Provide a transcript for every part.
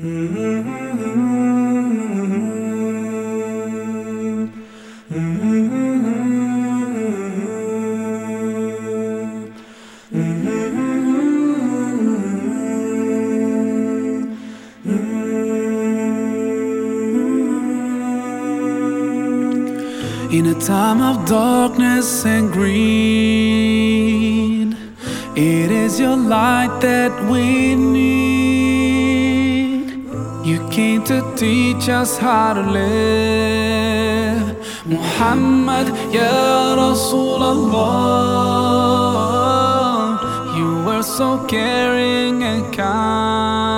In a time of darkness and greed, it is your light that we need You came to teach us how to live. Muhammad, Ya Rasulullah. You were so caring and kind.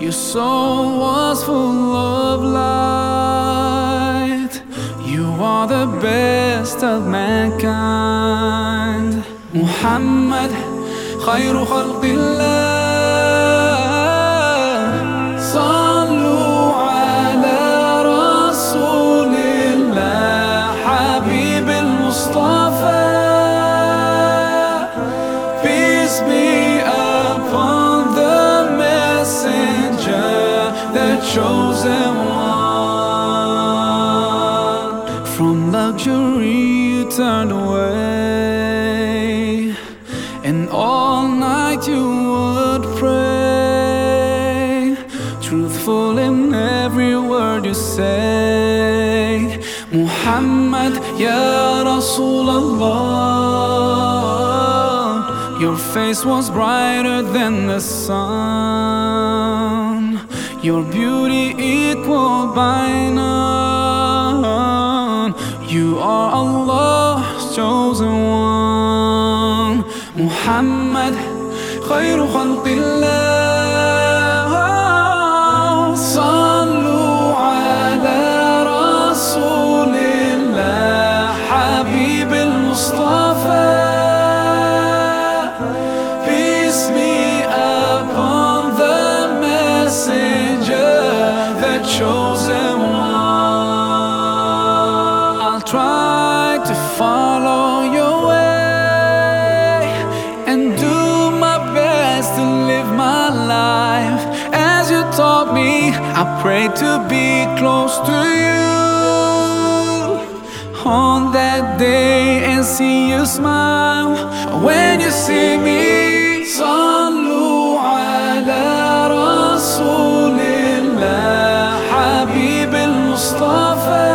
Your soul was full of light. You are the best of mankind. Muhammad, خير خلق الله. Peace be upon the messenger, the chosen one. From luxury you turned away, and all night you would pray. Truthful in every word you say. Muhammad, Ya Rasulallah. Your face was brighter than the sun. Your beauty equal by none. You are Allah's chosen one. Muhammad, خير خلق الله. taught me. I pray to be close to you on that day and see you smile when you see me. صلوا على رسول الله حبيب المصطفى.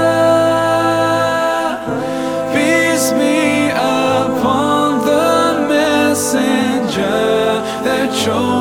Peace be upon the messenger that shows.